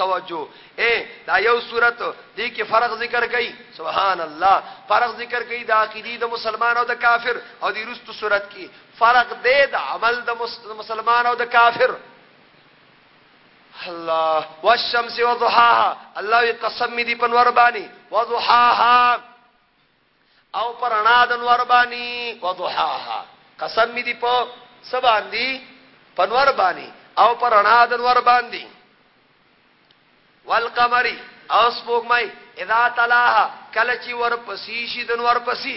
توجه اے دا یو صورت دی کې فرق ذکر کړي سبحان الله فرق ذکر کړي د عقیدی د مسلمان او د کافر او د رستو صورت کې فرق دی د عمل د مسلمان او د کافر الله والشمس وضحاها الله قسم دې پنور باندې وضحاها او پر رڼا د نور باندې وضحاها قسم می دی په سبان دی په نور باندې او پر رڼا د نور باندې والقمر او سپوږمۍ اذا تلاها کله چې ور پسې شي د نور پسې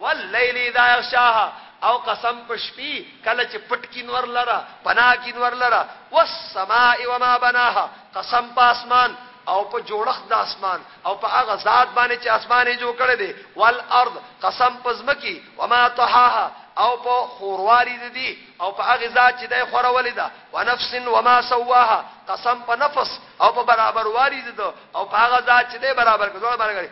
واللیل اذا یغشاها او قسم په شپې کله چې پټ کی نور لره پنا کی نور لره والسماء وما بناها قسم په اسمان او په جوړښت د اسمان او په هغه ذات باندې چې اسمان یې جوړ کړی دی والارض قسم په زمکی وما طحاها او په خوروالی دی او په هغه ذات چې دای خورولې ده ونفس وما سواها قسم په نفس او په برابر والی ده او په هغه ذات چې دای برابر کړو برابر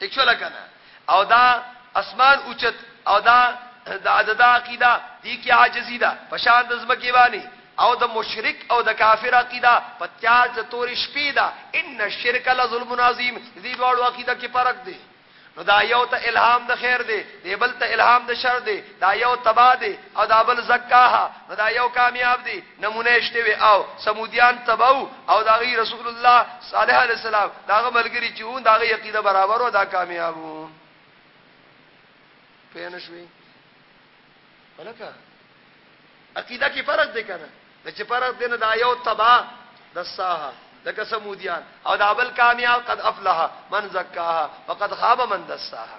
ټیک شو لکنه او دا اسمان اوچت او دا د عدد عقیده دی کې عاجزی ده پشان د زمکی باندې او د مشرک او د کافر عقیده په تیار د تور شپې ده ان الشرک لظلم عظیم دې ډول عقیده کې فرق دی نو دا یو ته الهام د خیر دی دی بل ته الهام د شر دی دا یو تبا دی او دا بل زکاه نو دا یو کامیاب دی نمونه شته وي او سمودیان تباو او داغي رسول الله صالح علیه السلام داغه ملګری چې اون داغه عقیده برابر او دا کامیاب وو پېنه شوي ولکه عقیده کې فرق دی کنه د چې فرق دی نه دا یو تبا د ساحه لکه سمودیان او دا بل کامیاب قد افلح من زکاها وقد خاب من دساها